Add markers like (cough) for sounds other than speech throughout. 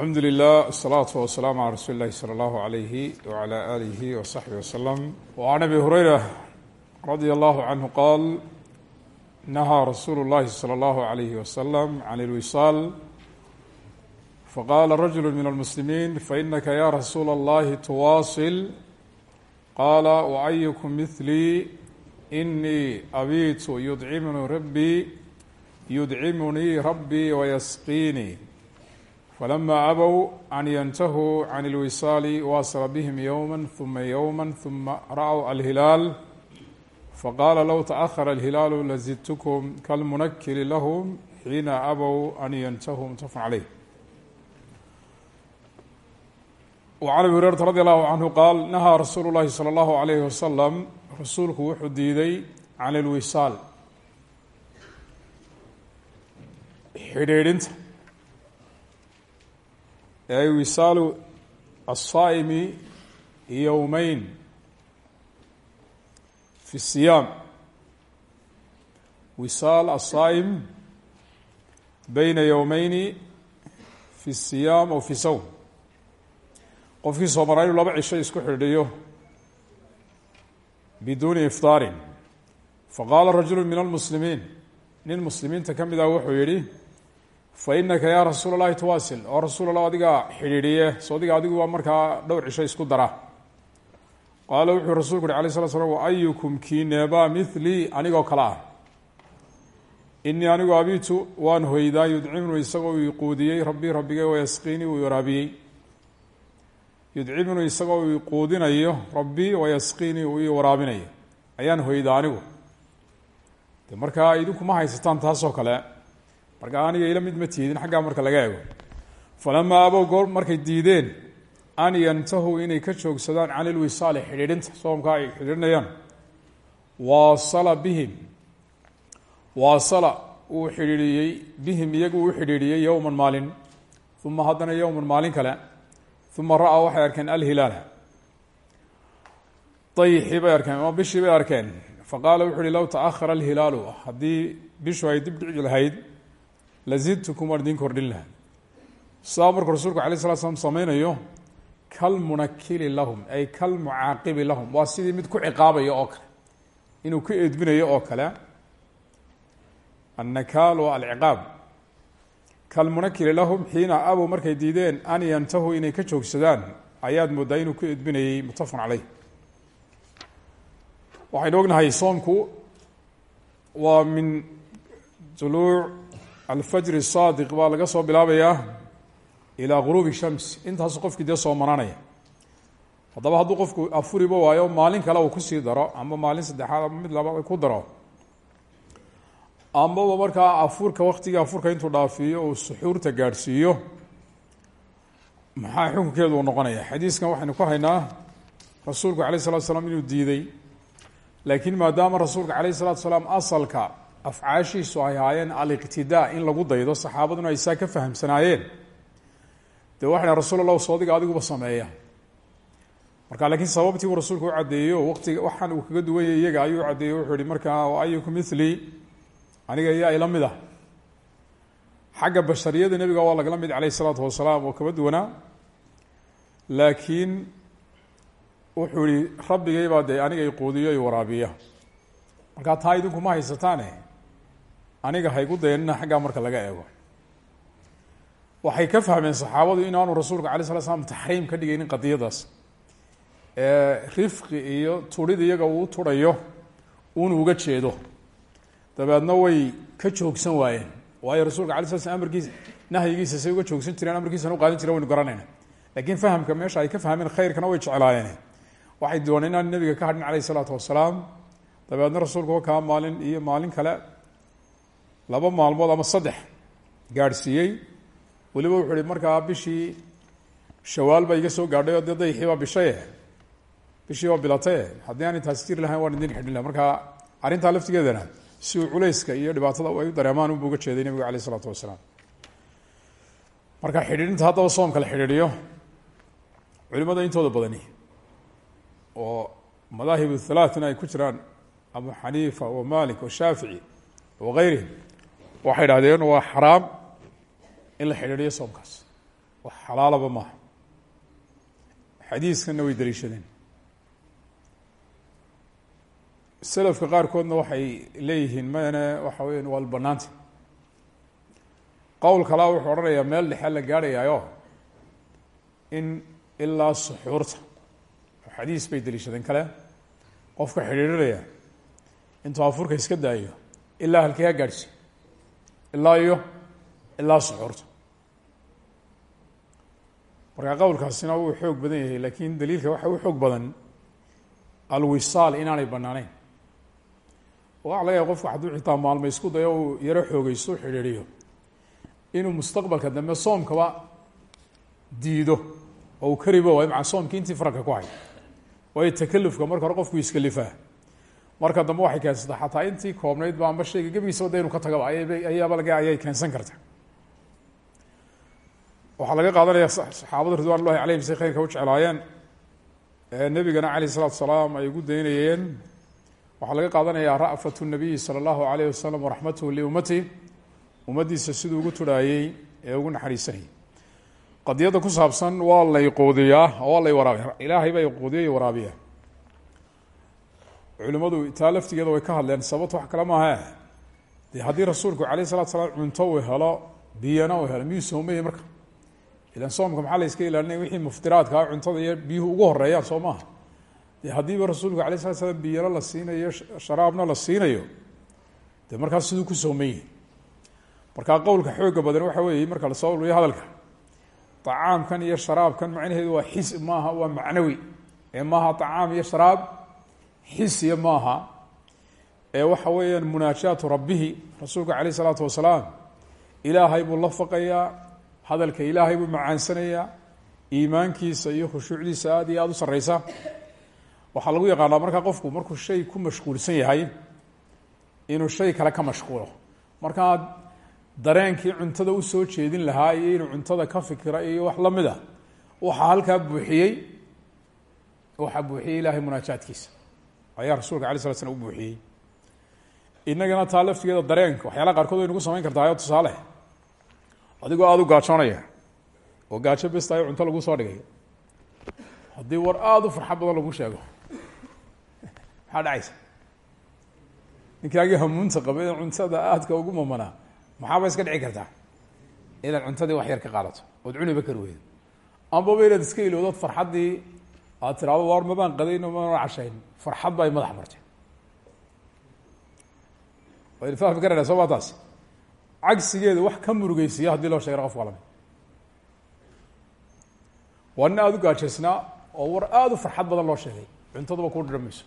alxamdu lilah asalaatu wasalaamu calaa rasuuli illahi sala allahu alayhi wacala aalihi wasaxbihi wasalam wacan abi hureyra radia allahu canhu qaal nahaa rasuulu llahi sala allahu alayhi wasalam can ilwisaal faqaala rajulu min almuslimiin fainaka ya rasuula allahi tuwaasil qaala waayukum mihlii inii abiitu yudcimnii rabbii yudcimunii rabbii wayasqiinii falama abow an yantahuu can ilwisaali waasla bihim yowma huma yowma huma ra-w alhilaal faqaala low taأhara alhilaalu lazidtukum kalmunakili lahum xiina abow an yantahuu mutafaq caleyh wacan abi hureyrata radi allahu canhu qaal nahaa rasuulu llahi salى allahu alayhi wasalam rasuulku wuxuu diiday can ilwisaal xidhiidhinta ee wisaalu aلsaa'imi yowmeyn fi الsiyaam wisaal aلsaa'im beyna yowmeyni fi الsiyaam aw fi sawm qofkii soo maraa inuu laba cisho isku xidhiyo biduuni iftaarin faqaala rajulu min almuslimiin nin muslimiinta ka mid ah wuxuu yihi fainaka ya rasuula اllahi tuwasil oo rasuul allah adiga xidhiidhiye so adiga adigu waa markaa dhowr cisho isku dara qaala wuxuu rasulku uhi alay slat slam waayukum kineebaa milii anigoo kale ah inii anigu abitu waan hoydaa yudcimnu isagoo uu iquudiyey rabbii rabbigay wayasqiinii uu waraabiyey yudcimnu isagoo uu iquudinayo rabbii wayasqiinii uu ii waraabinayo ayaan hoydaa anigu de markaa idinku ma haysataan taasoo kale marka aniga ila mid ma tiidin xaggaa marka laga ego falamaa abow goor markay diideen an yantahuu inay ka joogsadaan can ilwisaali xidhiidhinta soomkaa ay xidhiidhinayaan. Waasala bihim. Waasala uu xidhiidhiyey bihim iyagu uu xidhiidhiyey yowman maalin uma haddana yowman maalin kale uma ra'a waxay arkeen alhilaala dayixii bay arkeen ama bishii bay arkeen. Faqaala wuxu uhi low taahara alhilaalu haddii bishu ay dib dhici lahayd lazidtukum waan kordhin lahaa sidaa markuu rasuulku alay slat slam sameynayo kalmunakili lahum ay kalmucaaqibi lahum waa sidii mid ku ciqaabaya oo kale inuu ku edbinayo oo kale annakaal waa alciqaab kalmunakili lahum xiina abow markay diideen an yantahuu inay ka joogsadaan ayaad moodaa inuu ku edbinayey muttafaqun caleyh waxaynu ognahay soomku waa min tuluuc alfajri saadiq baa laga soo bilaabayaa ilaa guruubi shams. Intaasu qofkii dee soo manaanaya haddaba hadduu qofku afuriba waayo maalin kale uu ku sii daro ama maalin saddexaad ama mid laba ku daro. Amaba markaa afurka waktigii afurka intuu dhaafiyo uu suxuurta gaadhsiiyo. Maxaa xukunkeedu uu noqonaya? Xadiiskan waxaynu ku haynaa rasuulku alayh salatu salaam inuu diiday. Laakiin maadaama rasuulka calayh salatu salaam asalka afcaashiisu ay ahaayeen aliqtidaa in lagu daydo saxaabaduna ay saa ka fahamsanaayeen. Dee waxayna rasuul allah soodiga adiguba sameeya. Marka laakiin sababtii uu rasuulku u caddeeyo waqtiga waxaan uu kaga duwanyay iyaga ayuu caddeeyey wuxuu yihi markaa ayuku mili aniga iyaa ila mid ah. Xagga bashariyada nebiga waa lagala mid calayh isalaatu wasalaam oo kaba duwanaa laakiin wuxuu yihi rabbigay baa dee aniga iquudiyo i waraabiya. Markaa taa idinku ma haysataane aniga haygu dayanina xaggaa marka laga eego. Waxay ka fahmeen saxaabadu inaanu rasuulka alay slat slam taxriim ka dhigaynin qadiyadaas. Ee rifqi iyo turid iyaga uu turayo uun uga jeedo. Dabeedna way ka joogsan waayeen. Waayo rasuulka alay slat slam amarkiisa nahyigiisa say uga joogsan jireen amarkiisana u qaadan jireen waynu garanayna. Laakiin fahamka meesha ay ka fahmeen khayrkana way jeclaayeen. Waxay dooneen inaan nebiga ka hadhin calayh isalaatu wasalaam. Dabeedna rasuulku wakaa maalin iyo maalin kale laba maalmood ama saddex gaadhsiiyey. Weliba wuxuu ihi markaa bishii shawaal baa soo gaadhay oo dee dayixii baa bishaye bishii baa bilataye haddii aan intaasi lahayn waan idin xidhin laha marka laftigeedana si uu culeyska iyo dhibaatada ay u dareemaan unbu uga jeeday nebigu alayh isalaatu wasalaam. Marka xidhiidhinta haddaba soomka la xidhiidhiyo. Culimada intooda badani oo madaahib halaaثna ay ku jiraan abu xaniifa wa malik wa shaafici wa gayrihim waxay idhahdeen waa xaraam in la xidhiidhiyo soomkaas. Wax xalaalaba maaha xadiiskanna way daliishadeen selafka qaarkoodna waxay leeyihiin mane waxa weya waa banaanta qowl kalaa wuxuu odhanayaa meel dhexe la gaadhayaayo in ilaa suxuurta. Xadiis bay daliishadeen kale. Qofka xidhiidhinaya intuu afurka iska daayo ilaa halkee ha gaadhsi ilaa iyo ilaa suxuurta marka qowlkaasina wuu xoog badan yahay laakiin daliilka waxa u xoog badan alwisaal inaanay banaaneyn waxa laga yahay qofku hadduu xitaa maalmo isku dayo uu yaro xoogeysto xidhiidhiyo. Inuu mustaqbalka dambe soomkaba diido oo uu karibo waayo maca soomkii intii faranka ku hay waayo takalufka marka hore qofku iskalifaa marka dambe waxay keensataa xataa intii koobnayd ba amba shayga gebigiisaba de inuu ka tagaba ayaaba laga ayay keensan karta waxaa laga qaadanaya saxaabada ridwan ullahi calayhim say khayrka u jeclaayeen nebigana alayh isalatu salaam ay ugu daynayeen. Waxaa laga qaadanayaa ra'fatu nabiyi sala allahu alayh wasalam waraxmatuhu liummati ummaddiisa siduu ugu turhaayey ee ugu naxariisanayay qadiyadda ku saabsan waa lay quudiyaa waa lay waraabiya ilaahay baa quudiya waraabiya culimmadu taa laftigeeda way ka hadleen. Sababto wax kale maaha dee haddii rasuulku alayh salatu salaam cunto uu helo biyana uu helo miyuu soomaya marka? Ilan soomka maxaa la yska ilaalinaya wixii muftiraadkaa cuntada iyo biyuhu ugu horeeyaan soo maaha. Haddiiba rasuulku alay slat slam biyana la siinayo sharaabna la siinayo dee markaas siduu ku soomaye markaa qowlka xooga badan waxa weeye marka la soo ururiyo hadalka طacaamkan iyo sharaabkan macnaheedu waa xis maaha waa macnawi. Ee maaha طacaam iyo sharaab xisiya maaha ee waxa weeyaan munaajaatu rabbihi rasuulku alayh الsalaatu wasalaam ilaahay buu la faqayaa hadalka ilaahay buu macaansanayaa iimaankiisa iyo khushuucdiisa aada iyo aada u sareysa waxaa lagu yaqaanaa markaa qofku markuu shay ku mashquulsan yahay inuu shay kale ka mashquulo. Markaa dareenkii cuntada u soo jeedin lahaa iyo inuu cuntada ka fikira iyo wax la mid a waxaa halkaa buuxiyey waxaa buuxiyey ilaahay munaajaadkiisa ayaa rasuulka alay slat slam u buuxiyey. Inagana taa laftigeeda dareenka waxyaalaha qaarkood way nagu samayn kartaa oo tusaale. Adigoo aada u gaajoonaya oo gaajo bestayo cunto lagu soo dhigay. Haddii war aada u farxad badan lagu sheego maxaa dhacaysa? Ninkaagii hamuunta qaba cuntada aadka ugu mamanaa maxaaba iska dhici kartaa? Inaad cuntadii wax yar ka qaadato ood cuniba kari weydo ambaba inaad iska ilowdood farxaddii aad tiraado war mabaan qadayno mana cashayn? Farxad ba ay madax martay. Waynu fahmi karayna soo maa taas? Wax ka murugeysiya haddii loo sheegana qof qalame waa nin aada u gaajaysnaa oo war aada u farxad badan loo sheegay. Cuntaduba kuu dhidhan mayso.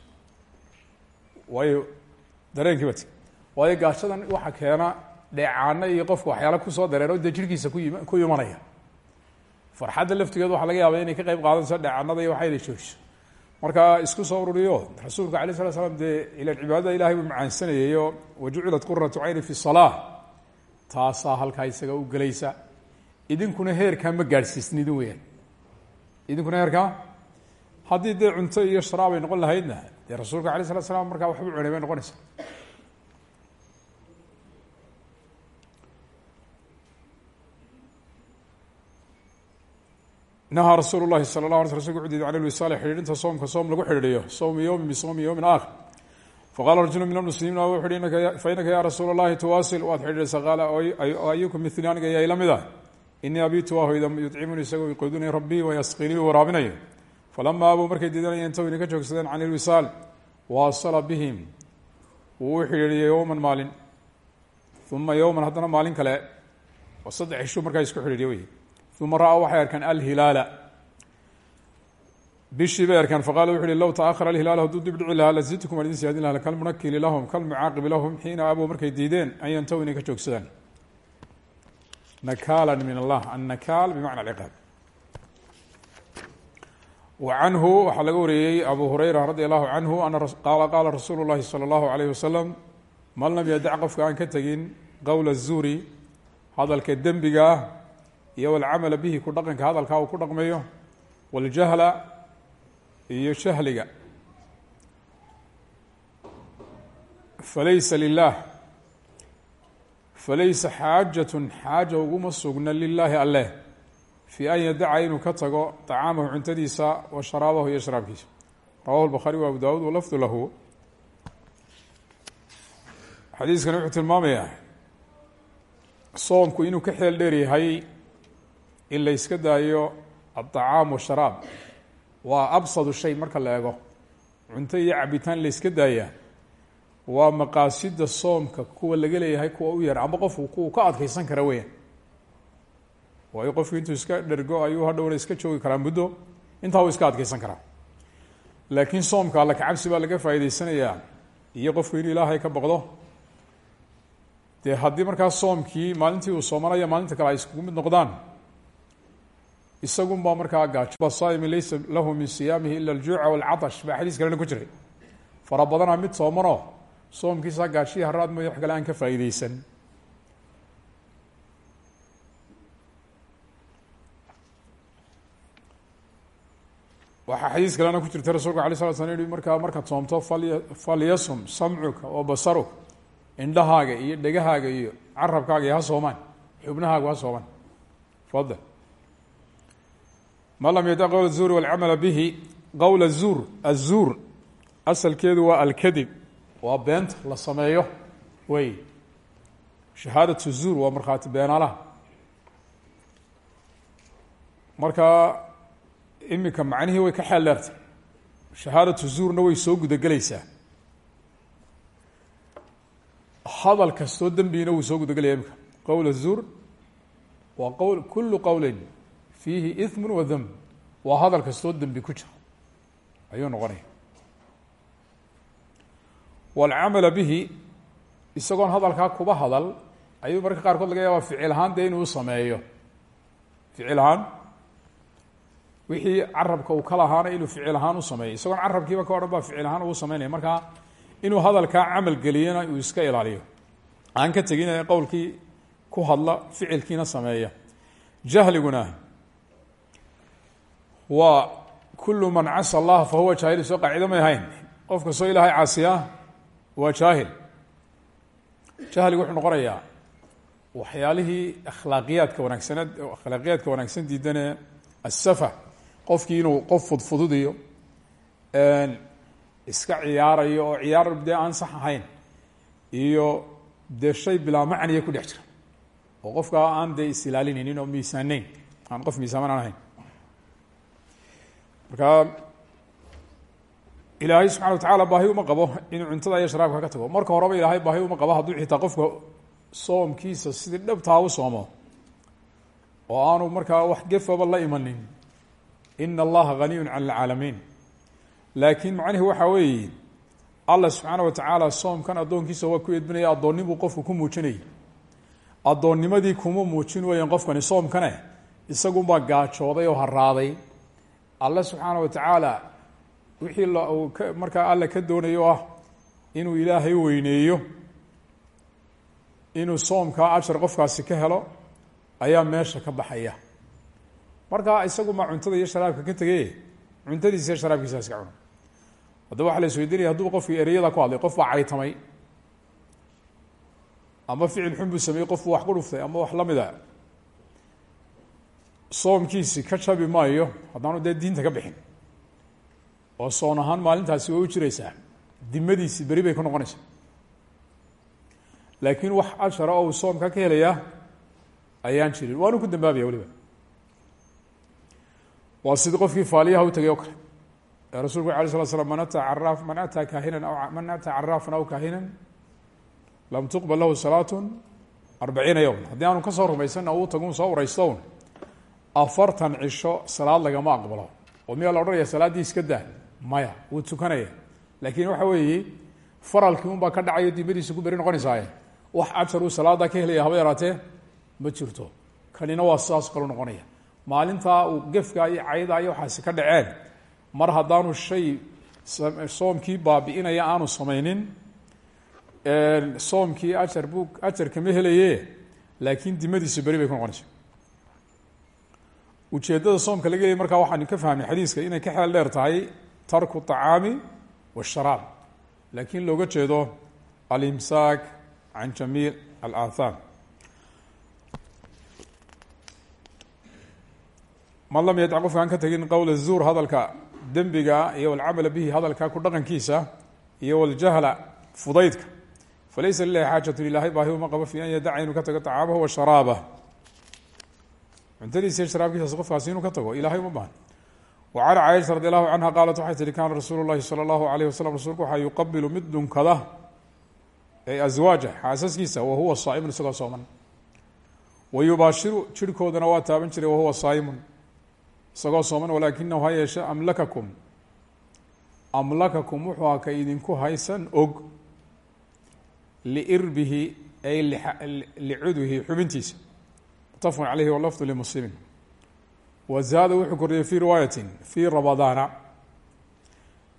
Waayo dareenkii bat waayo gaajadan waxa keena dheecaano iyo qofka waxyaala ku soo dareero dee jirhkiisa ku ku imanaya farxadda laftigeedu waxaa laga yaaba inay ka qayb qaadanayso dheecanada iyo waxayna joojiso marka isku soo ururiyo rasuulka alay slat slam dee ilan cibaadada ilahay buu macaansanayayo wajucilat quratu cayni fi salaa taasaa halkaa isaga u gelaysa. Idinkuna heerkaa ma gaadhsiisnidin weyaan idinkuna heerkaa? Haddii dee cunto iyo sharaab ay noqon lahaydna dee rasuulka alay slat slam markaa waxba cunay bay noqonaysa nahaa rasuul lahi sala la ala rasulka wuxuu diiday can ilwisaali xidhiidhinta soomka soom lagu xidhiidhiyo sowmi yowmin bisowmi yowmin aakhir faqala rajulu min almuslimiin wuxu uhi fa inaka ya rasuula اllahi tuwaasil waad xidhiidhaysaa qaala ayukum mili aniga yaa ila mid ah inii abitu waa hoyda yudcimuni isagoo iqudunay rabbii wayasqinii waraabinayo falama abuu markay diidanayeen intaw idinka joogsadeen can ilwisaal waasala bihim wuu u xidhiidhiyey yowman maalin uma yowman haddana maalin kale oo saddex ishu markaa isku xidhiidhiya wey uma ra'a waxay arkaan alhilaala. Bishii bay arkaan faqala wuxu uhi low taahara alhilaal hadduu dib dhici lahaa lazidtukum aan idin siyaadin laha kalmunakili lahum kalmucaaqibi lahum xiina abuu markay diideen an yantaw inay ka joogsadaan. Nakaalan min allah annakaal bimacna alciqaab. Wa canhu waxaa laga wariyey abu hureyra radi allahu canhu qaala qaala rasuulu llahi sala allahu alayh wasalam man lam yadac qofka aan ka tegin qowla الzuri hadalka dembiga ah iyo walcamala bihi ku dhaqanka hadalkaa uu ku dhaqmayo waljahla iyo jahliga falaysa lilah falaysa xaajatun xaaja uguma sugna lilaahi alleh fii an yadaca inuu ka tago طacaamahu cuntadiisa wa sharaabahu iyo sharaabkiisa. Rawahu lbukhaari wa abu dawud walafdu lahu. Xadiiskani wuxuu tilmaamayaa soomku inuu ka xeel dheer yahay in la yska daayo aلطacaam washaraab waa absadu shay marka la ego cunto iyo cabitaan la yska daaya waa maqaasida soomka kuwa laga leeyahay kuwa u yar amba qofku kuwa ka adkeysan kara weeyaan. Waayo qofku intuu iska dhergo ayuu hadhowna iska joogi karaa muddo intaa uu iska adkeysan karaa. Laakiin soomka alla kacabsi baa laga faa'iideysanayaa iyo qofku inuu ilaahay ka boqdo dee haddii markaas soomkii maalintii uu soomanaya maalinta kale ay iskugu mid noqdaan isagun baa markaa gaajo saimi laysa lahu min siyaamihi ila aljuuca walcatash. Baa xadiis kalena ku jiray. Fara badanaa mid soomanoo soomkiisa gaashiya haraad mooya wax kale aan ka faa'iideysan waxaa xadiis kalena ku jirta rasulka alay slat slam markaa markaad soomto falya falyasum samcuka wa basaruka. Indhahaaga iyo dhegahaaga iyo carabkaaga iyo ha soomaan. Xubnahaagu ha soomaan. Fadal ما لم يدع qowl الزور والعمل bihi? Qowl azuur azuur asalkeedu waa alkadib. Waa beenta la sameeyo. Wey. Shahaadatu zuur waa markhaati beenaalaha markaa iminka macnihii way ka xeel dheertay shahaadatu zuurna way soo gudagelaysaa. Hadal kastoo dembigina wuu soo gudagelaya imika qowl azuur waa qowl kulu fiihi iثm wa dmb waa hadal kastoo dembi ku jira. Ayuu noqonaya. Wاlcamala bihi isagoon hadalkaa kuba hadal ayuu marka qaarkood laga yaaba ficil ahaan dee inuu sameeyo. Ficil ahaan wixii carabka uu ka lahaana inuu ficil ahaan u sameeyo. Isagoon carabkiiba ka odhan baa ficil ahaan ugu sameynaya. Markaa inuu hadalkaa camal geliyana uu iska ku hadla ficilkiina sameeya. Jahliguna waa kulu man casa allaha fa huwa jaahil soo qaacido may ahayn. Qof kastoo ilaahay caasiyaa waa jaahil. Jahligu wuxuu noqonayaa waxyaalihii akhlaaqiyaadka wanaagsaneed akhlaaqiyaadka wanaagsan diidane asafa qofkii inuu qof fudfududiyo iska ciyaarayo oo ciyaar dee aan sax ahayn iyo dee shay bilaa macniya ku dhex jira. Oo qofkaa aan dee is ilaalinaynin oo miisaaneyn aan qof miisaaman aan ahayn marka ilaahay subxana wa tacaala baahi uma qabo inuu cuntada iyo sharaabka ka tago. Marka horeba ilaahay baahi uma qabo hadduu xitaa qofka soomkiisa sidii dhabtaa u soomo oo aanu markaa wax gefaba la imanin ina allaha haniyun can alcaalamiin laakiin macnihi waxaa weeye allah subxaana wa tacaala soomkan addoonkiisa waa ku edbinaya addoonnibuu qofku ku muujinayay addoonnimadii kuma muujin weeyaan qofkani soomkane isagunbaa gaajooday oo haraaday alle subxaana wa tacaala wixii markaa alle ka doonayo ah inuu ilaahay weyneeyo inuu soomkaa ajar qofkaasi ka helo ayaa meesha ka baxaya. Markaa isagumaa cuntada iyo sharaabka ka tegey cuntadiisa iyo sharaabkiisa iska cuno. Haddaba waxa la isweydiinaya hadduu qofkii ereyada ku hadlay qof baa caytamay ama ficil xun buu sameeyey qof buu wax ku dhuftay ama wax la mida soomkiisi ka jabi maayo haddaanu dee diinta ka bixin. Oo soon ahaan maalintaasi way u jiraysaa. Dimadiisi beri bay ku noqonaysaa. Laakiin wax ashara oo uu ka helayaa ayaan jirin. Waanu ku dambaabaya weliba. Waa sidii qofkii faaliyaha u tegay oo kale. Ee rasulku ala sala slam man ataa caraaf aw man ataa caraafan aw kaahinan lam tuqbal lahu salaatu arbaciina yowma haddii aanu ka soo rumaysanna uu tagun soo uraystown afartan cisho salaad lagama aqbalo. Oo miyaa la odhanaya salaaddii iska daa. Maya wuu tukanaya. Laakiin waxa weeye faralkii un baa ka dhacayo dimadiisa ku beri noqonaysaaye. Wax ajar uu salaada ka helaya haba yaraatee ma jirto. Kanina waa sidaas kalu noqonaya. Maalintaa uu gefka iyo cayda iyo waxaasi ka dhaceen. Mar haddaanu shay soomkii baabi'inaya aanu samaynin soomkii ajar buu ajar kama helaye laakiin dimadiisa beri bay ku noqonaysa ujeedada soomka laga helay markaa waxaanu ka fahmnay xadiiska inay ka xeel dheer tahay tarku acaami washaraab laakiin looga jeedo alimsaak can jamiic alaathaam man lam yadc qofka aan ka tagin qowl zuur hadalka dembiga iyo walcamala bihi hadalka ku dhaqankiisa iyo waljahla fudaydka. Falaysa lilahi xaajatu ilaahay baahi uma qabo fi an yadaca inuu ka tago acaamahu wa cuntadiisa iyo sharaabkiisaas qofkaasi inuu ka tago ilahay uma baahan wa can caaisha radi allahu canha qaalat waxay tihi kaana rasuulu llahi salى allahu alayh wasalam rasuulku waxaa yuqabilu mid dhunkada ee aswaaja xaasaskiisa wahuwa saa'imun isagoo sooman wa yubaashiru jirhkoodana waa taaban jiray wahuwa saa'imun isagoo sooman walaakinahu ha yeeshe amlakakum amlakakum wuxuu a ka idinku haysan og liirbihi ay licudwihi xubintiisa mutafaqun caleyhi walafdu limuslimin wa zaada wuxuu koriyey fii riwaayatin fii ramadaana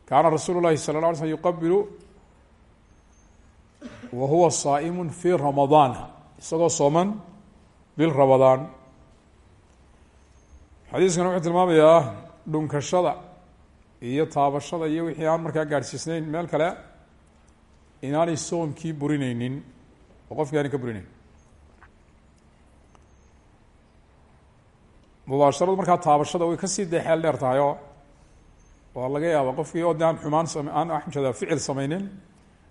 kaana rasuulu llahi sala la alay slm yuqabilu wa huwa saa'imun fii ramadaana isagoo sooman bil ramadaan. Xadiiskana wuxuu tilmaamayaa iyo taabashada iyo wixii aan markaa gaadhsiisnayn meel kale inaanay soomkii burineynin oo qofkii aanay ka burinayn mubaasharadu markaa taabashada way ka sii dee xeel dheer tahay oo waa laga yaaba qofkii oo de aan xumaan aan axmjada ficil samaynin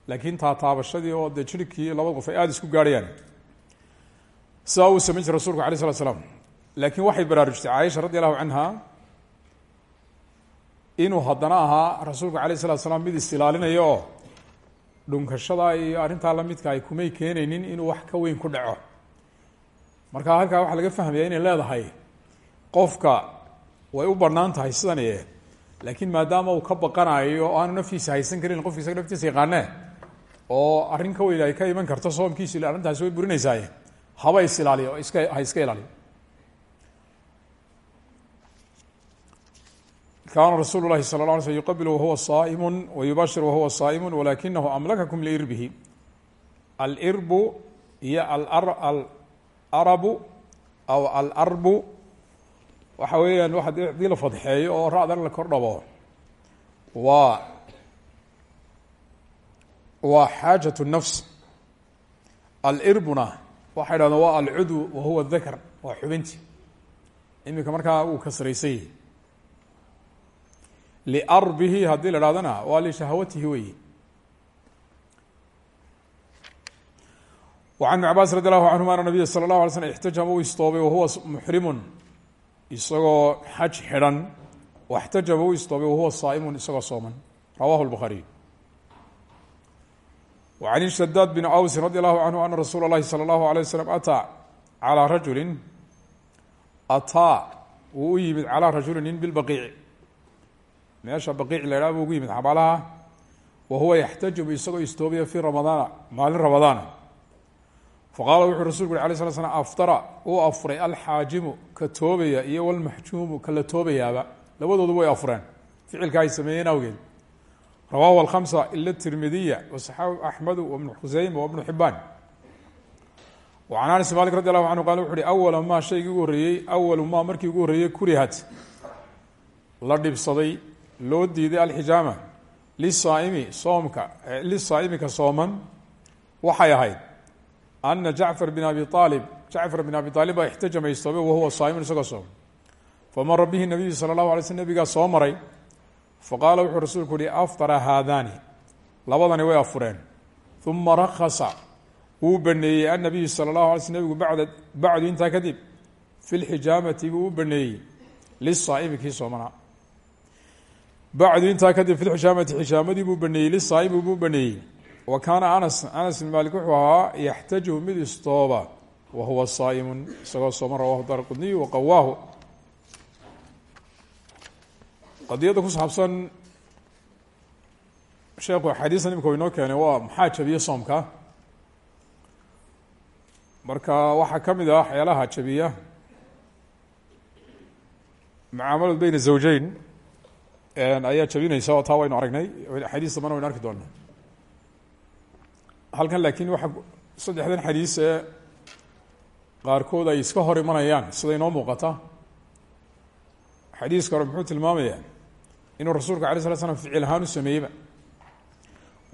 laakiin taa taabashadii oo dee jirhkii qof ay aada isku gaarhayaan sidaa uu samayn jiray rasulku alay slat laakiin waxay baraarujtay caaisha radi allahu inuu haddana ahaa rasuulku alayh salatu slam mid is-ilaalinayo oo iyo arrintaa lamidka ay kumay keenaynin inuu wax ka weyn ku dhaco. Marka halkaa waxaa laga fahmaya inay leedahay qofka way u bannaan tahay sidani laakiin maadaama uu ka baqanayo o aanu naftiisa haysan karin qofki isaga naftiisa yaqaanee oo arrin ka weyn ka iman karto soomkiisa ila arrintaasi way burinaysaay haba is iska iska ilaaliyo. Kaana rasuulu lahi sala la alay slm yuqabil wahuwa saaimu wayubaashir wahuwa saaimu walakinahu amlakakum liirbihi. Alirbu iyo alarabu aw alarbu waxa weeyaan waa hadii la fadxeeyo oo ra-dan la kor dhabo waa waa xaajaة الnafs alirbuna waxay dhahdeen waa alcudw wahuwa dakr waa xubinti iminka markaa uu kasraysay liarbihi haddii la hahdana waa lishahwatihi weyi وعن بن cabاs radي الlahu canهuma an nabiya slى الlaه alay slm اxtajama uu istoobay wahuwa muxrimu isagoo xaj xidhan waxtajaba u istoobay wahuwa saa'imun isagoo sooman rawahu الbخariي وعن shadaad بn cawsi radي الlahu canhu ana rasuula الlahi salى الlahu عalيه waslم ataa calىa rajuli ataa wuu u yimid calىa rajuli nin bilbaqiici meesha baqiic la idhaha buu ugu yimid xabaalaha wa huwa yaxtajibu isagoo istoobaya fii ramadaana maalin ramadaana faqaala wuxuu rasulku yuri alay slat slam aftara uu afuray alxaajimu ka toobaya iyo walmaxjuumu ka la toobayaaba labadoodu way afureen ficilka ay sameeyeen awgeed rawahu alkhamsa ila tirmidiya wasaxaabu axmedu wabnu khuseyma wabnu xibaan can anas malik radi allahu canhu qala wuxu uhi awala maa shaygii ugu horreeyey awalu maa markii ugu horreeyey kurihat la dhibsaday loo diiday alxijaama lisaaimi soomka lisaa'imika ana jacfar bin abi aalib jacfar bin abi aalib baa ixtajama istoobe wahuwa saaimun isagoo sooman famara bihi nabiyu sala allahu alay slm nabigaa soo maray faqaala wuxuu rasuulku uhi aftara haadaani labadani way afureen uma rakasa wuu baneeyey annabiyu sala allahu alay sl nabigu bada bacdu intaa kadib fi lxijaamati buu u baneeyey lisaa'imi kii soomanaa bacdu intaa kadib fi lxijaamati xijaamadii buu baneeyey lisaa'imi buu baneeyey wa kaana anas anas bin maalik wuxuu ahaa yaxtajibu mid istooba wa huwa saa'imun isagoo sooman rawahu daar qudniyu waqawaahu qadiyadda ku saabsan sheekhu axaadiistan imika u inoo keenay waa maxaa jabiye soomka? Marka waxaa ka mid ah waxyaalaha jabiya mucaamalad beyna zawjeyn ayaa jabinaysa oo taa waynu aragnay xadiis dambana waynu arki doonaa halkan laakiin waxa saddexdan xadiis ee qaarkood ay iska hor imanayaan sida inoo muuqata. Xadiiska hore muxuu tilmaamayaa inuu rasuulka alay slat slam ficil ahaan u sameeyeyba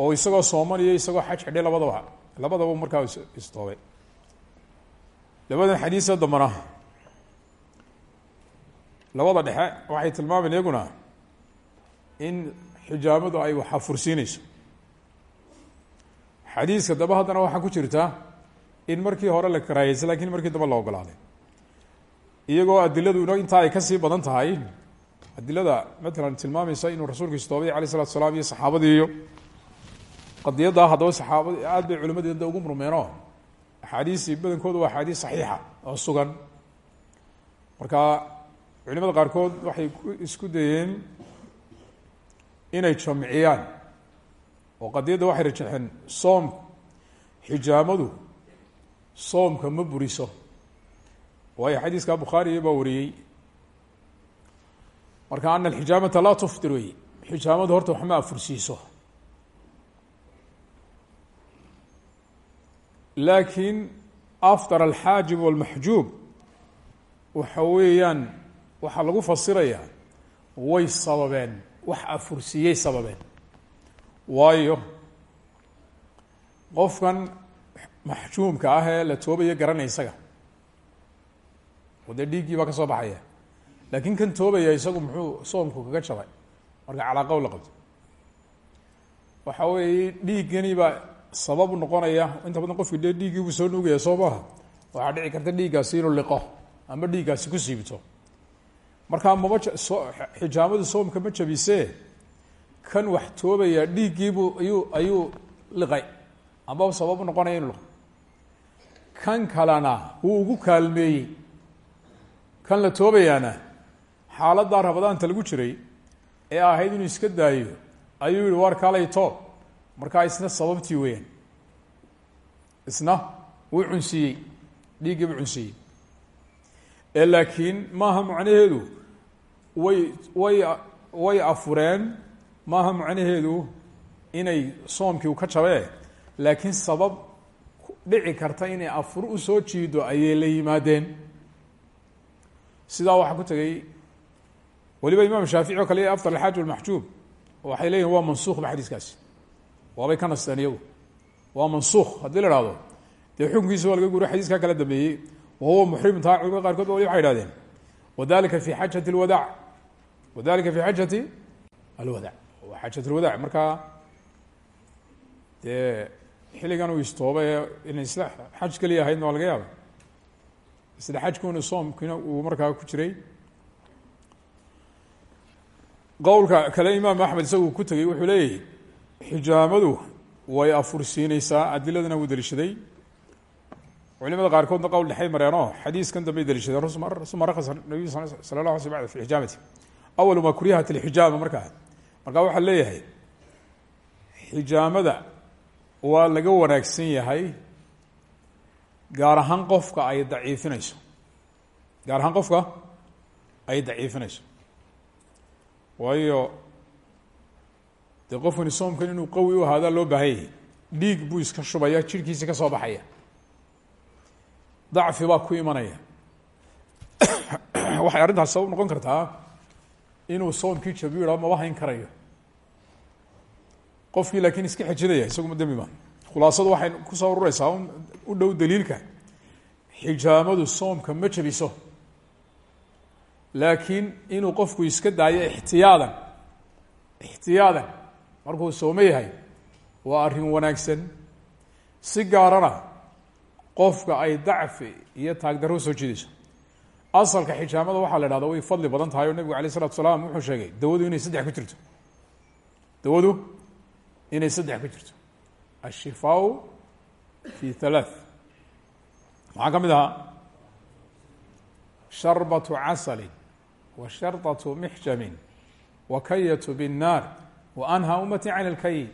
oo isagoo sooman iyo isagoo xaj xidhay labadaba labadaba markaa istoobay. Labadan xadiisee dambana labada dhexe waxay tilmaamayeen iyaguna in xijaamadu ay wax afursiineyso xadiiska daba haddana waxaa ku jirta in markii hore la karaahiyeysa laakiin markii dambe la ogolaaday iyagoo adiladu intaa ay ka sii badan tahay adilada matalan tilmaamaysa inuu rasuulku istoobay alayh isalatu salaam iyo saxaabadii iyo qadiyaddaa haddaba aad bay culimadeeda ugu murmeeno. Axaadiistii badankoodu waa axaadiis saxiixa oo sugan. Marka culimada qaarkood waxay isku dayeen inay jamciyaan oo qadiyadda waxay rajaxeen soomku xijaamadu soomka ma buriso. Waayo xadiiska bukhaariya baa wariyey. Marka ana alxijaamata laa tuftir wey. Xijaamadu horta wax ma afursiiso. Laakiin aftar alxaajib walmaxjuub waxa weeyaan waxaa lagu fasirayaa way sababeen wax afursiiyey sababeen waayo. Qofkan maxjuumka ah ee la toobaya garanay isaga oo dee dhiiggii baa ka soo baxaya. Laakiin kan toobaya isagu muxuu soomku kaga jabay. Marka calaa qowl la qabto. Waxa weeye dhiiggani baa sabab noqonaya. Inta badan qofki dee dhiiggii buu soo nuugaya soo maaha waxaa dhici karta dhiiggaasi inuu liqo ama dhiiggaasi ku siibto. Markaa mama so xijaamadu soomka ma jabisee kan wax toobaya dhiiggiibuu ayuu ayuu liqay. Amba sabab noqonaya inu liqo. Kan kalena wuu ugu kaalmeeyey. Kan la toobayaana xaaladdaa rabadaanta lagu jiray ee ahayd inuu iska daayo ayuu yihi waar kaalay toob markaa isna sababtii weeyaan. Isna wuu cunsiiyey. Dhiiggii buu cunsiiyey. Ee laakiin maaha macnaheedu way way way afureen maaha macnaheedu inay soomkii u ka jabee laakiin sabab dhici karta inay afur u soo jiido ayay la yimaadeen. Sidaa waxaa ku tegey weliba imaam shaafici oo kale afdal alxaaj walmaxjuub waxay leeyihiin waa mansuukhba xadiiskaasi. Waabay ka nasteen iyagu. Waa mansuukh haddii la ihahdo dee xukunkiisa waa laga guuriy xadiiskaa kala dambeeyey wa huwa muxrimun taa culimada qaarkood ba wali waxay ihahdeen wadalika fi xajati lwadac wadalika fi xajati alwadac waa xajat lwadac markaa dee xilligan uu istooba ee inay isla xaj keliya ahaydna waa laga yaaba isla xajkuna soomkina uu markaa ku jiray. Qowlka kale imaam axmed isagu ku tegey wuxuu leeyahy xijaamadu way afursiineysaa adiladana wuu deliishaday culimada qaarkoodna qowl dhexay mareenoo xadiiskan dambey deliishadeen suma rakasa nabiy sala la ala sl bad fi xijaamati awalu ma kurihat lxijaama markaa markaa waxaa leeyahay xijaamada waa laga wanaagsan yahay gaar ahaan qofka ay daciifinayso. Gaar ahaan qofka ay daciifinayso. Waayo dee qofkani soomkan inuu qawi u ahaadaa loo baahan yahay. Dhiig buu iska shubaya jirhkiisi ka soo baxaya. Dacfi baa ku imanaya. (coughs) Waxay arrintaas sabab noqon kartaa inuu soomkii jabiira maba hayn karayo. Qofkii laakiin iska xejinaya isaguma dembi ma khulaasadu waxay ku soo urureysaa u dhow daliilka. Xijaamadu soomka ma jabiso laakiin inuu qofku iska daayo ixtiyaadan ixtiyaadan markuu soome yahay waa arrin wanaagsan. Si gaarana qofka ay dacfi iyo taagdarro soo jiidayso asalka xijaamada waxaa la ihahda way fadli badan tahay oo nebigu alay isalatu salaam wuxuu sheegay dawadu inay saddex ku jirto. Dawadu inay saddex ku jirto. Ashifaau fi halaath maxaa ka mid ahaa sharbatu casalin wa sharطatu mixjamin wa kayatu binnaar wa anhaa ummati can ilkay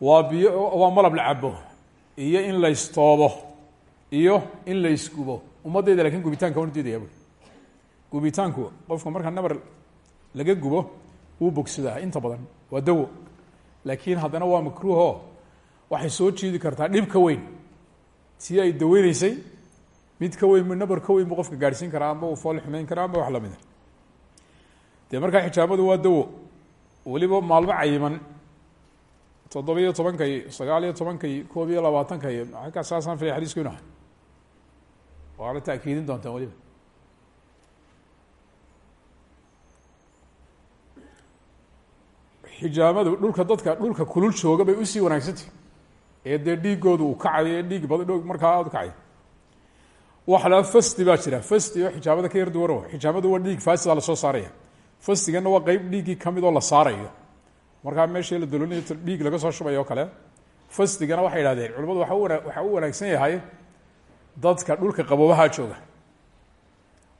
waa biyo waa malab la cabo iyo in laystoobo iyo in laysgubo ummadeyda laakiin gubitaanka wan diidaya bu gubitaanku qofka marka nabar laga gubo wuu bogsadaa inta badan waa dawo. Laakiin haddana waa makruuho waxay soo jiidi kartaa dhib ka weyn. Tii ay daweyneysay mid ka weyn nabar ka weyn qofka gaadhsiin karaa amba uu fool xumeyn karaa amba wax lamida dee markaa xijaabadu waa dawo. Weliba maalmo cayiman tobanka iyo sagaal iyo tobanka iyo koob iyo labaatanka iyo aka saasaan filay xadiisku waaba taakiidin doontaan weliba. Xijaamadu dhulka dadka dhulka kulul jooga bay u sii wanaagsantah ee dee dhiigoodu uu kacayo ee dhiig bad markaa aad u kacay waxlaa fasti baa jira. Fasti oo xijaamada ka yar xijaamadu waa dhiig faasida la soo saaraya. Fastigana waa qeyb dhiiggii ka mid oo la saarayo. Markaa meeshii la dulinayo dhiig laga soo shubay oo kale fastigana waxay idhahdeen culimmadu waxa u wanaagsan yahay dadka dhulka qaboobaha jooga.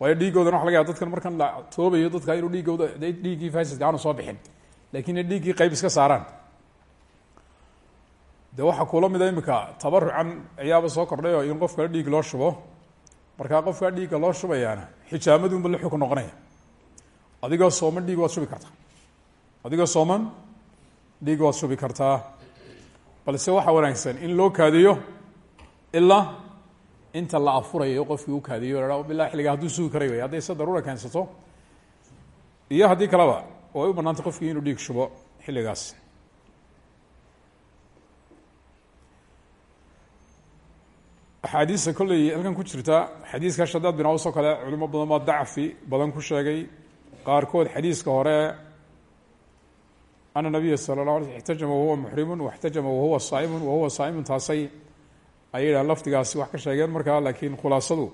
Waayo dhiigoodana waxa laga yaaba dadkan markan la toobayo dadka inuu dhiigooda dhiiggii fasidka aanu soo bixin. Lakin in dhiiggii qayb iska saaraan. De waxaa kula mida imika tabarucan ayaaba soo kordhayo in qof kale dhiig loo shubo. Markaa qofkaa dhiigga loo shubayaana xijaamadunba la xukun noqonaya. Adigoo sooman dhiig waad shubi kartaa. Adigoo sooman dhiig waad shubi kartaa. Balse waxaa wanaagsan in loo kaadiyo ilaa inta la afurayo qofkii u kaadiyo la bilaa xilligaa hadduu sugi karay way hadday se daruura keensato iyo haddii kaleba way u banaantay qofkii inuu dhiig shubo xilligaas. Axaadiista kolley halkan ku jirta xadiiska shadaad bin aws oo kale culimo badan baa dacfi badan ku sheegay. Qaarkood xadiiska hore ana nabiya sala la ala ixtajama wahuwa muxrimun waxtajama wahuwa saaimun wahuwa saaimun taasay ayay yidhahan lafdigaasi wax ka sheegeen markaa laakiin khulaasadu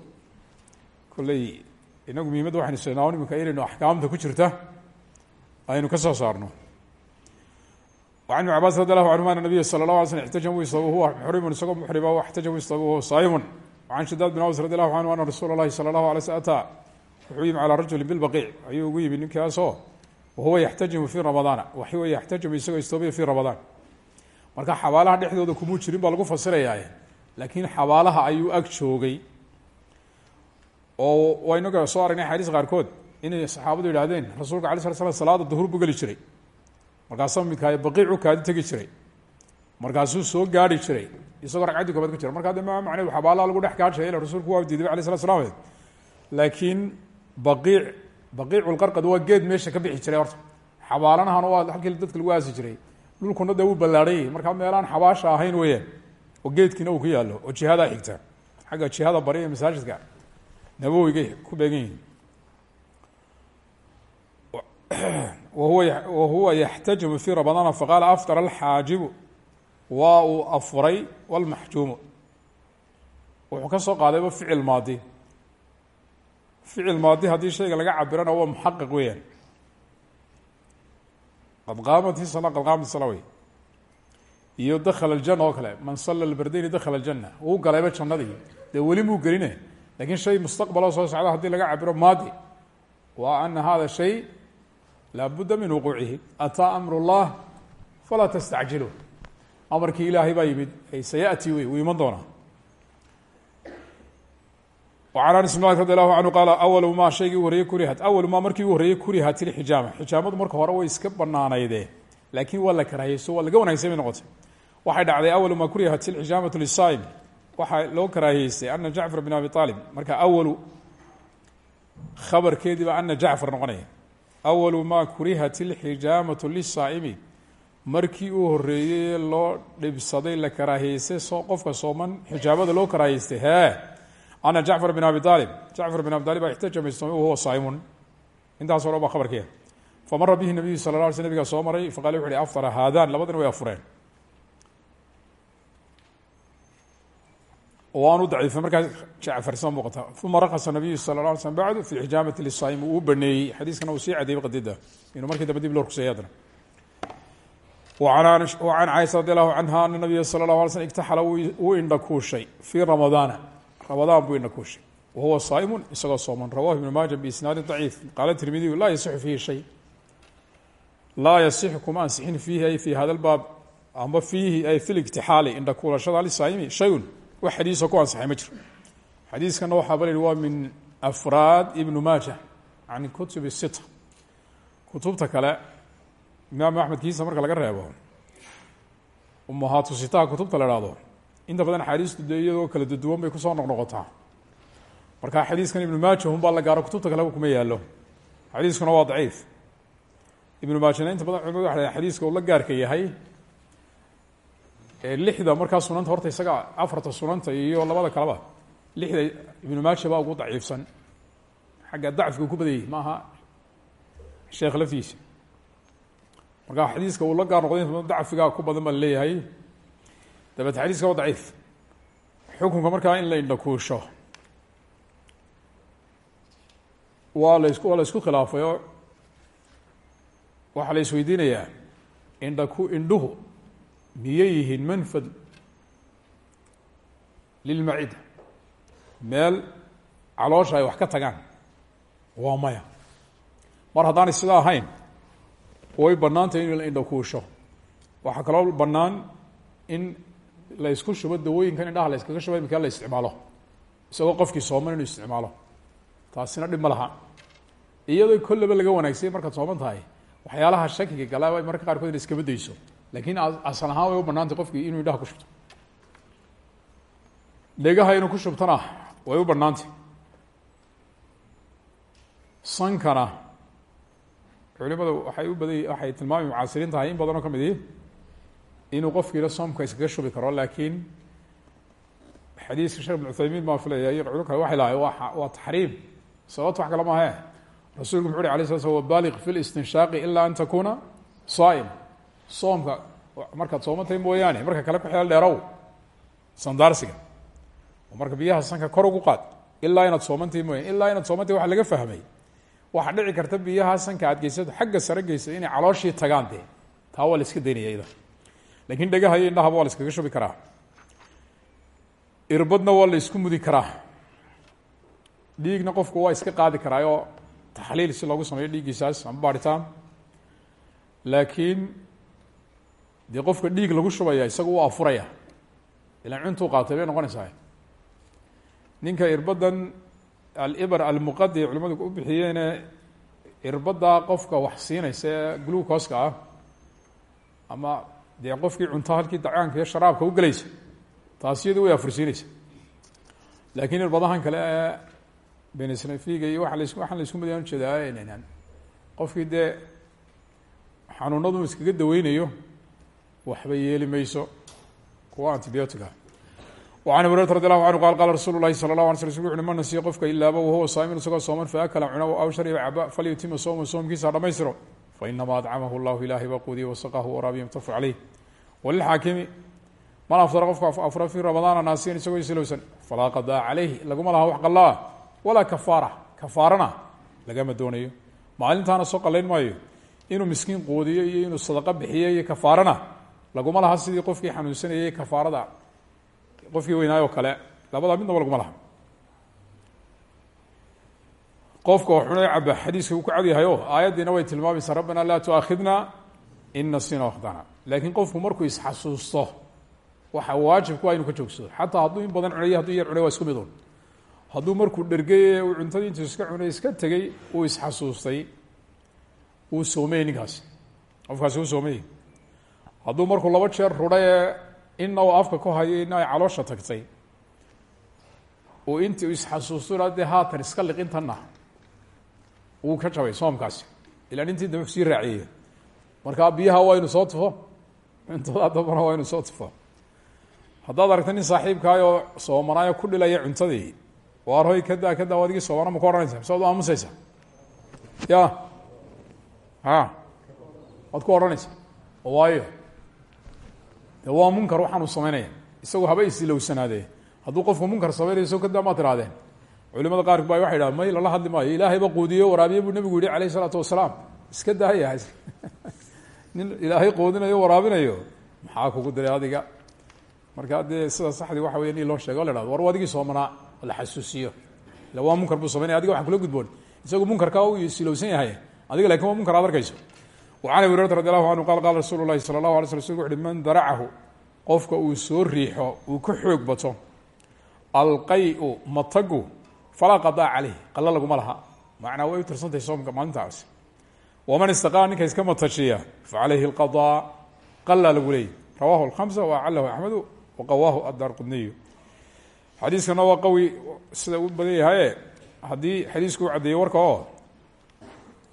kolley inagu muhiimadda waxaynu seenaa iminka inaynu axkaamta ku jirta aynu ka soo saarno وعن بن عباس رضي الله عنهma أن النبي صلى الله علي sلم اxتaجم وهو محرم isagoo محرم واxتaجم وهو صائم وعن شداد بن أوس رضي الله عنه أن رsuuل الlahi صلى الله عليه وسلم أtىa wuxuu yimi calى رaجuل بالبقيع ayuu ugu yimi ninkaasoo وhuwa يxتaجم في رaمaضاaن waxw يxتaجم isagoo istoobiya في رaمaضاan marka xabaalaha dhexdooda kumuu jirin baa lagu fasiraya laakiin xabaalaha ayuu ag joogay. Oo waynaga soo aragnay xadiis qaarkood inay saxaabadu yihahdeen rasuulka alay sla slam salaada duhur buu geli jiray. Markaasuu midkaay baqiicu kaadi tegi jiray. Markaasuu soo gaari jiray. Isagoo ragcaddii koobaad ku jira. Markaa de ma macnedu xabaalaha lagu dhex gaajaya ila rasuulku waa diiday alay slat slam laakiin baqiic baqiiculqarqad waa geed meesha ka bixi jiray horta. Xabaalanahana waa halkii dadka lagu aasi jiray. Dhulkuna de wuu ballaadhan yahay meelaan xabaasha ahayn weeyaan oo geedkiina uu ku yaallo oo jihadaa xigta. Xagga jihada bari ee masaajidka nabowiga ku beegan yihiin wahuwa yaxtajimu fii ramadaana faqaala afطara alxaajibu waa uu afuray wاlmaxjuumu wuxuu ka soo qaadayba ficil maadi. Ficil maadi haddii shayga laga cabirana waa muxaqiq weeyaan. Qad qad qaamati sala wey iyo dakhala اljana oo kale man sala lbardeyni dakhala اljana wuu galayba jannadii dee weli muu geline lakiin shay mustaqbaloo soo socda haddii laga cabiro maadi waa ana hada shay laa budda min wuquucihi ataa amr اllah falaa tastacjilu amarkii ilaahay baa yimid sayati wey wuu iman doonaa وعن aنس بن مالك رضي الله عنه qال أول ma shaygii u horeyey kurihat أول ma markii u horreeyey kurihat الxijaama xijaamadu marka hore way iska banaanaydee laakiin waa la karaahiyeyso waa laga wanagsay bay noqotay waxay dhacday awalu maa kurihat ilcijaamatu lisaaim. Waxaa loo karaahiyeystay ana jacfar bn abi aalib marka awalu khabarkeediiba ana jacfar noqonaya. Awalu maa kurihat ilxijaamatu lisaa'imi. Markii uu horeeyey loo dhibsaday la karaahiyeystay so qofka sooman xijaabada loo karaahiyeystay hee ana jacfar bn abi aalib jacfar bin abi alib baa ixtajama soomay wahuwa saaimun. Intaas o dhan baa khabarkeeda famara bihi nabiyu sala la alay sl nabigaa soo maray faqale wuxu uhi afara haadaan. Labadina waanu daciifay markaas jacfarsima muuqata. Uma rakasa nabiyu sala la ala slm bacdu fii xijaamati lisaaim uu baneeyey. Xadiiskana uu sii cadeeyey qadida inuu markii dambe dib loo rugsayay adna an caaisha radi allahu canha ana nabiya sala اlahu ala slm igtaxala wuu indhakuushay fii ramadaana ramadaan buu indhakuushay wahuwa saaimu isagoo sooman. Rawahu ibnu maaja biisnaadin daciif. Qaala tirmidiyu laa yasixu fiihi shay. Laa yasixu kuma ansixin fiihi ay fii hada lbaab amba fiihi ay fi ligtixaali indhakuulashada lisaaimi shayun wax xadiiso ku ansaxay ma jiro. Xadiiskana waxaaba la yihi waa min afraad ibnu maaja can kutub sita kutubta kale imaamu axmed kiisa marka laga reebo umahaatu sitaha kutubta la ihahdo inta badan axaadiistu dee kala duduwan bay ku soo noqnoqotaa. Marka xadiiskan ibnu maaja unbaa la gaaro kutubta kaleba kuma yaalo xadiiskuna waa daciif. Ibnu maajana inta badan culimadu waa uu la gaarka lixda markaa sunanta horta isaga afarta sunanta iyo labada kaleba lixda ibnu maaja baa ugu daciifsan. Xagga dacfiga ku badayay maaha sheekh laftiisa. Marka xadiiska uu la gaar noqday dacfigaa ku badan baa leeyahay. Dabeet xadiiska waa daciif. Xukunka markaa in la indhakuusho waa las waa la isku khilaafay oo waxaa la isweydiinayaa indhaku indhuhu miyay yihiin manfad lilmacida? Meel caloosha ay wax ka tagaan. Waa maya. Mar haddaanay sidaa ahayn way bannaantahy in la indhakuusho waxaa kaloo bannaan in la ysku shubo dawooyinkan indhaha la yskaga shubo imika la isticmaalo. Isagoo qofkii sooman inuu isticmaalo. Taasina dhib ma laha. Iyadoo kollaba laga wanaagsanya markaad sooman tahay waxyaalaha shakiga galaa marka qaarkood ina iskaba dayso laakiin asal ahaan way u banaantay qofkii inuu indhaha ku shubto. Dhegaha inuu ku shubtona way u banaantay sankana culimadu waxay u badan waxay tilmaamay mucaasiriin tahay in badanoo ka mid ihi inuu qofkiina soomka iskaga shubi karo laakiin xadiiska sheekh ibn cuthaymiin baa filaya iyo culimo kale waxay waa waa taxriim. Sababto wax kale maahe rasuulku muxu uhi alay sla slam wabaaliq fi listinshaaqi ilaa an takuna saa'im soomka markaad soomantahay mooyaane marka kale ku xeel dheerow sandaarsiga marka biyaha sanka kor ugu qaad. Ilaa inaad soomantahay mooyane ilaa inaad soomantahay waxa laga fahmay. Waxaa dhici karta biyaha sanka aad geysato xagga sare geysa inay calooshii tagaan dee. Taa iska daynaya iyada. Lakiin dhegaha iyo indhahaba waa la iskaga shubi irbadna waa isku mudi karaa. Dhiigna qofku waa iska qaadi karaa oo si loogu sameeyo dhiiggiisaas ama baaritaan. Laakiin dee qofka dhiig lagu shubaya isaga u afuraya ilan cuntuu qaatay noqonaysaa. Ninka irbaddan alibr almuqadi culimadu u bixiyeene irbaddaa qofka wax siinaysa ee glucoska ah ama dee qofkii cunto halkii dacaanka iyo sharaabka u gelaysa taas iyadu way afursiinaysa. Laakiin irbadahan kale ee benisnafiga iyo waa las waxaan la isku madayan u jeedaa qofkii dee xanuunadu iskaga daweynayo waxba yeeli mayso kuwa antibiotica wa can abi hurayrat radi allahu canhu qaal qaala rasuulu lahi sala allah ala sl sl u uhi ma nasiyo qofka ilaaba wahuwa saamin isagoo sooman faakala cuna aw shariba caba falyutima sooma soomkiisa dhammaystiro. Fainama adcamahu allahu ilahay baa quudiya wasaqahu waraabiya yumtafu caleyh walilxaakimi man afdara qofka afra fii ramadaana naasiyan isagoo isilowsan falaa qadaa caleyhi laguma laha wax qallaa walaa kafaara kafaarana lagama doonayo. Maalintaana soo qalayn maayo inuu miskiin quudiyo iyo inuu sadaqa bixiyo iyo kafaarana laguma laha sidii qofkii xanuunsanayay kafaarada qofkii weynaayoo kale labada midnaba laguma laha qofka oo xunay caba xadiiska uu ku cadyahay o aayaddiina way tilmaamaysaa rabbana laa tuaakhidna in nasina wakdana laakiin qofku markuu isxasuusto waxa waajibku waa inu ka joogsado xataa hadduu in badan cunay hadduu yar cunay waa isku midun hadduu markuu dhergey uu cuntadii intuu iska cunay iska tegey uu isxasuustay uu soomeyey ninkaasi. Qofkaasi uu soomeyey hadduu markuu laba jeer rudhay ee inna afka ku hayo ina ay caloosha tagtay. Uu intii isxasuusto dee haatan iska liq intanna wuu ka jabay soomkaasi. Ilaan intii dambe sii raaciyey markaa biyaha waa inu soo tufo cuntada dambana waa inu soo tufo. Haddaad aragta nin saaxiibkaayoo soomanaayo ku dhilaya cuntadii waar hoy kadaa kadaa adigii soomana ma ka odhanaysa waad u aamusaysa? Ya a waad ku waayo de waa munkar waxaanu samaynaya isagu haba isilowsanaadee hadduu qofku munkar samaynayo so kadaa maa tirahdeen culimada qaar ba waxay dhahan may lala hadli maayo. Ilaahay ba quudiyo waraabiye buu nebigu yihi alayh isalaatu wasalaam. Iska daaya (laughs) nin ilaahay quudinayo waraabinayo maxaa kugu diray adiga? Markaa dee sida saxdii waxa weya in loo sheego o la hahdo war adigii soomanaa la xasuusiyo. Ila waa munkar buu samaynaya adiga waxa kula gudboon. Isagu munkarka u silowsan yahay. Adiga laakiin waa munkar ad arkayso وعن أبي هuريرة رضي الله عنه qال qال رsuل الlahi صلى الله علي sل رsulku uhi man daracahu qofka uu soo riixo uu ka xoog bato alqay-u matagu falaa qaضاa caleyh qalo laguma laha macnaa way u tirsantahay soomka maalintaasi waman istaqaa ninka iska matajiya facalayhi الqaضاء qala lagu leeyay rawahu الخمسة وacalahu أحmedu وaqawaahu adar qudniyu xadiiskana waa qawi sida u badan yahaye haddii xadiisku u caddeeyey warka oo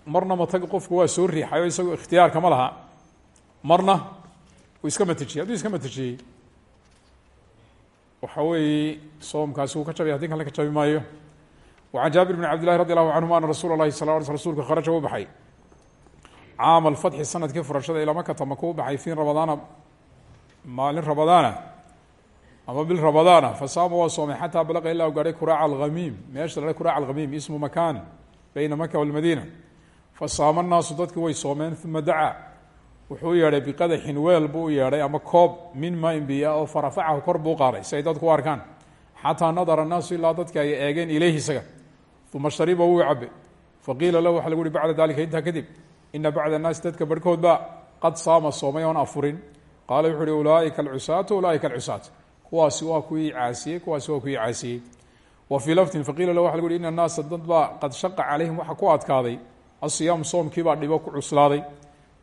marna matag qofku waa soo riixayo isagoo ikhtiyaarkama laha. Marna uu iska matejiyey hadduu iska matejiyey waxa weeye soomkaasi wuu ka jabay hadin kalena ka jabi maayo. Wacan jaabir bn cabd llahi radi allahu canhuma ana rasuula lahi sal kharaja u baxay. Caam alfatxi sannadkii furashada ilaa makata maka u baxay fi rabadaana maalin rabadaana ama bil rabadaana. Fasaama waa soomay xataa balaqa ilaa u gaadhay kuraaca alhamiim meesha la kuraaca alhamiim ismu fasaama naasu dadkii way soomeen uma dacaa wuxuu u yeedhay biqadaxin buu u ama koob min maain biya oo farafacahu kor buu qaaday. Si dadku arkaan. Xataa nadara annaasu ilaa dadki ay eegeen ileyhi isaga. Uma shariba wuu cabe faqiila lahu waxa lagu uhi dalika intaa kadib ina bacda annaasi dadka barhkood ba qad saama soomay oon afurin. Qaala wuxu uhi ulaaika alcusaatu ulaaika alcusaat. Kuwaasi waa kuwii caasiyey kuwaasi waa kuwii caasiyey. Wa fii laftin faqiila lahu waxa lagu uhi ina annaasa dad qad shaqa calayhim waxa ku adkaaday asiyaamu soomkiibaa dhibo ku cuslaaday.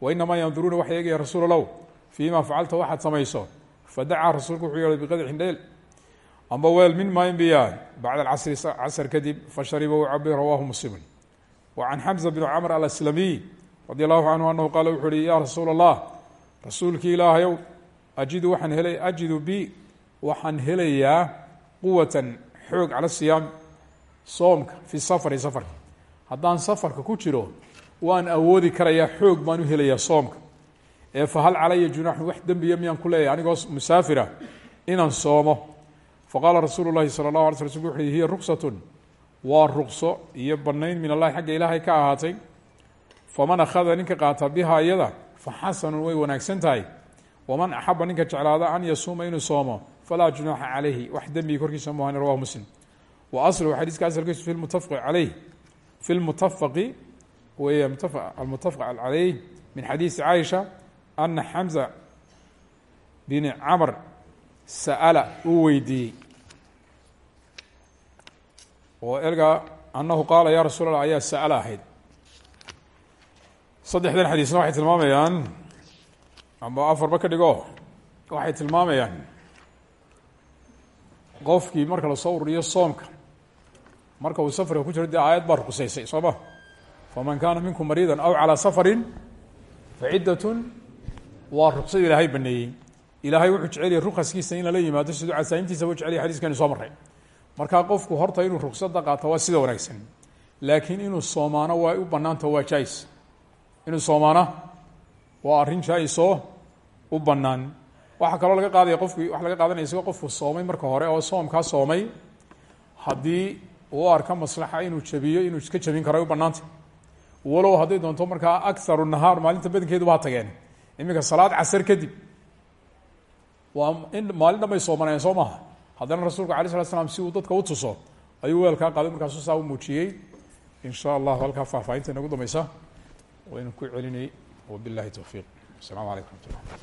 Wa inamaa yanduruuna waxay eegaya rasuul low fii ma facalta waxaad samayso. Fadacaa rasuulku wuxuu yeehay biqadxin dheel amba weel min maain biyaan bacda alcasri casr kadib fashariba u cabay rawaahu muslimun wa can xamza bn camr alaslamiy radi allahu canhu anahu qaala wuxuu uhi yaa rasuula allah rasuulkii ilaahayow ajidu waxaan helay ajidu bi waxaan helayaa quwatan xoog cala siyaam soomka fi safari safarka haddaan safarka ku jiro waan awoodi karayaa xoog baan u helayaa soomka. Ee fahal calaya junaaxun wax dembiya miyaan ku leeyahay? Anigoo musaafira inaan soomo. Faqaala rasuulu llahi sala اllahu alay sl slku wuxu hiya ruksatun waa rukso iyo banayn min allahi xagga ilaahay ka ahaatay. Faman akhada ninka qaata biha iyada fa xasanun way wanaagsan tahay. Waman axaba ninka jeclaada an yasuuma inuu soomo falaa junaaxa calayhi. Wax dembiga korkiisa muhan rawahu muslim. Wa asluhu xadiiska asalkiisu fi mutafaqi caleyh fi lmutafaqi wey almutafaq caleyh min xadiisi caaisha ana xamza bini camr sa'ala uu weydiiyey oo erga annahu qaala ya rasuul allah ayaa sa'ala ahayd saddexdan xadiisna waxay tilmaamayaan amba afarba ka dhigo waxay tilmaamayaan qofkii marka la soo ururiyo soomka marka uu safarka ku jiro dee aayad baa ruqsaysay soo ma faman kaana minkum mariida aw calىa safarin faciddatun waa ruqsad ilaahay baneeyey. Ilaahay wuxuu jeceliyay rukaskiisa in lala yimaado siduu casaaintiisaba jeceliya xadiiskani soo marray. Markaa qofku horta inuu ruksada qaato waa sida wanaagsan. Laakiin inuu soomaano waa u banaanta waa jais inuu soomaana waa arrin jaa-isoo u bannaan. Waxaa kaloo laga qaadaya qofki waxa laga qaadanaya qofku soomay marka hore oo soomkaa soomay haddii uu arka maslaxa inuu jabiyo inuu iska jabin karo ay u bannaanta walow hadday doonto markaa akaru nahaar maalinta badankeeduba ha tageen. Iminka salaad casar kadib. Waa in maalin dhan bay soomanayeen soo maaha. Haddana rasuulku alay slat slam si uu dadka u tuso ayuu weelkaa qaaday markaasu saa u muujiyey. In sha allahu halkaa faahfaahinta inagu dambaysa waynu ku celinay. Wabilahi towfiiq asalaamu calaykum ramat ullah